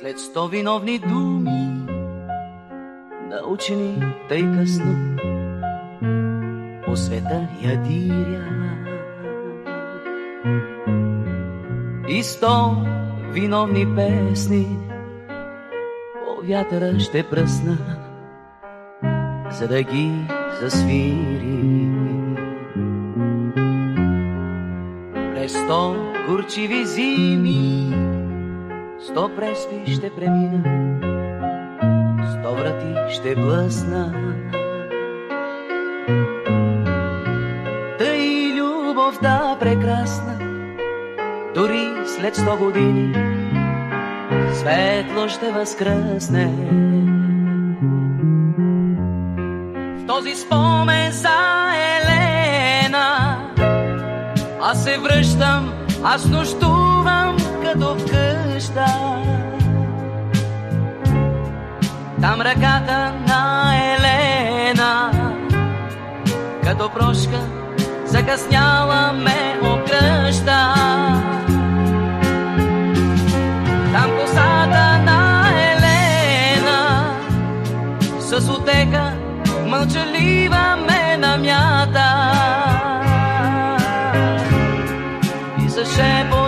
След сто виновни думи, научени тъй късно, по света ядиря. И сто виновни песни по вятъра ще пръсна, за да ги засвири. През сто горчиви зими, сто преспи ще премина, сто врати ще блъсна. Тъй любовта прекрасна, дори след сто години, светло ще възкръсне. В този спомен за Елена, аз се връщам, аз нощувам като в къща. Там ръката на Елена, като прошка, закъсняла ме окръща. Там косата на Елена, с отека мълчалива ме намята. И за шепот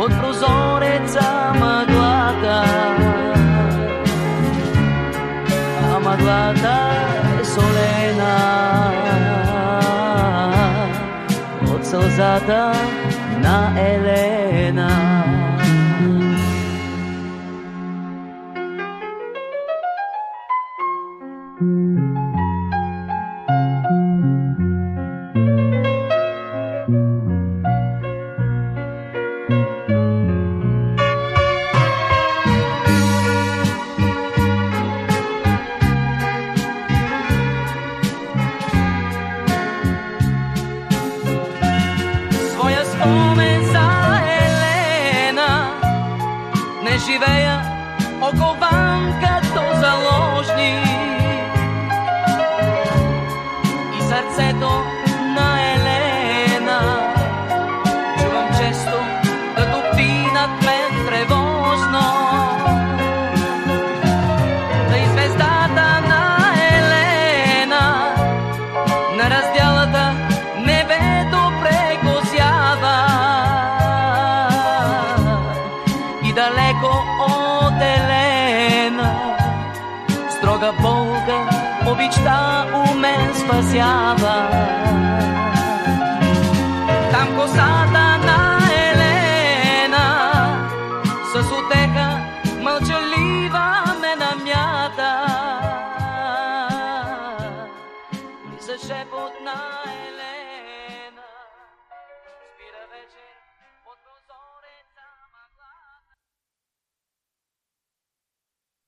под прозореца мъглата. А мъглата е солена от сълзата на Елена. своя Като заложник. И сърцето на Елена чувам често да топи над мен тревожно. Да и звездата на Елена на разделата небето прекосява и далеко от Бога, Бога, обичта у мен спасява. Там косата на Елена с отеха мълчалива ме намята. И за шепот на Елена спира вече